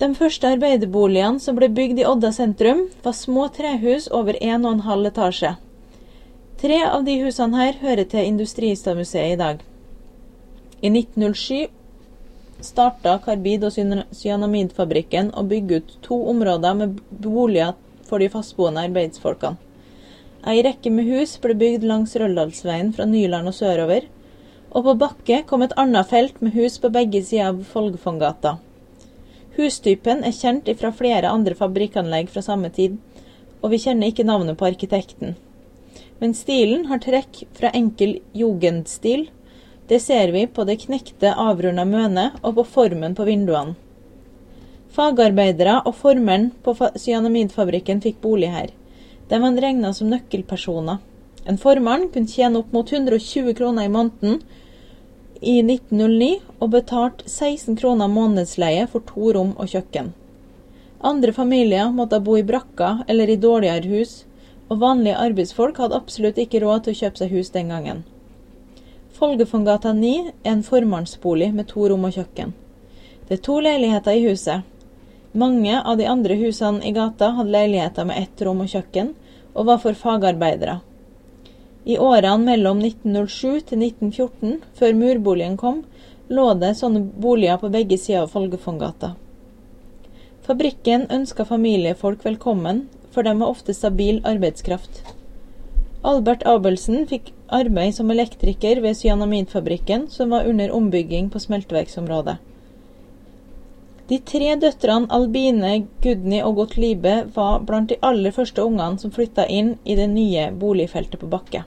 De første arbeiderboligene som ble bygd i Odda sentrum, var små trehus over 1,5 etasje. Tre av de husene her hører til Industristadmuseet i dag. I 1907 starta Karbid- og cyanamidfabrikken å bygge ut to områder med boliger for de fastboende arbeidsfolkene. Ei rekke med hus ble bygd langs Røldalsveien fra Nyland og sørover, og på Bakke kom et annet felt med hus på begge sider av Folgefonggata. Hustypen er kjent fra flere andre fabrikkanlegg fra samme tid, og vi kjenner ikke navnet på arkitekten. Men stilen har trekk fra enkel jugendstil. Det ser vi på det knekte, avrunda mønet og på formen på vinduene. Fagarbeidere og formeren på cyanamidfabrikken fikk bolig her. De var regna som nøkkelpersoner. En formann kunne tjene opp mot 120 kroner i måneden i 1909 og betalt 16 kroner månedsleie for to rom og kjøkken. Andre familier måtte bo i brakker eller i dårligere hus, og vanlige arbeidsfolk hadde absolutt ikke råd til å kjøpe seg hus den gangen. Folgefongata 9 er en formannsbolig med to rom og kjøkken. Det er to leiligheter i huset. Mange av de andre husene i gata hadde leiligheter med ett rom og kjøkken, og var for fagarbeidere. I årene mellom 1907 til 1914, før murboligen kom, lå det sånne boliger på begge sider av Folgefonngata. Fabrikken ønska familiefolk velkommen, for de var ofte stabil arbeidskraft. Albert Abelsen fikk arbeid som elektriker ved cyanamidfabrikken, som var under ombygging på smelteverksområdet. De tre døtrene Albine, Gudny og Gottliebe var blant de aller første ungene som flytta inn i det nye boligfeltet på Bakke.